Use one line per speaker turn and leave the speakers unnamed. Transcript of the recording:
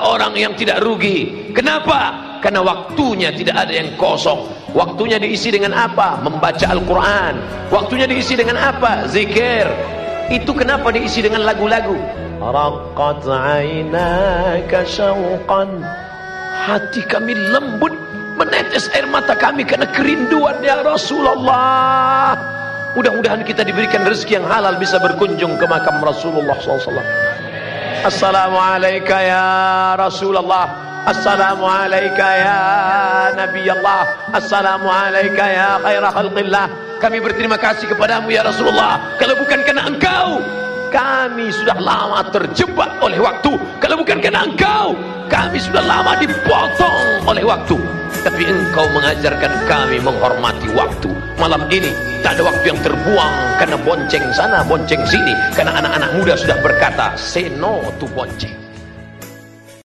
orang yang tidak rugi. Kenapa? Karena waktunya tidak ada yang kosong. Waktunya diisi dengan apa? Membaca Al-Quran. Waktunya diisi dengan apa? Zikir. Itu kenapa diisi dengan lagu-lagu? Raqat aynaka syauqan. Hati kami lembut menetes air mata kami karena kerinduan ya Rasulullah. Mudah-mudahan kita diberikan rezeki yang halal bisa berkunjung ke makam Rasulullah SAW. Assalamualaikum ya Rasulullah. Assalamualaikum ya Nabi Allah. Assalamualaikum ya khairah khalqillah. Kami berterima kasih kepadamu ya Rasulullah. Kalau bukan karena engkau, kami sudah lama terjebak oleh waktu. Kalau bukan karena engkau, kami sudah lama dipotong oleh waktu. Tapi engkau mengajarkan kami menghormati waktu. Malam ini tak ada waktu yang terbuang karena bonceng sana, bonceng sini. Karena anak-anak muda sudah berkata, say no to bonceng.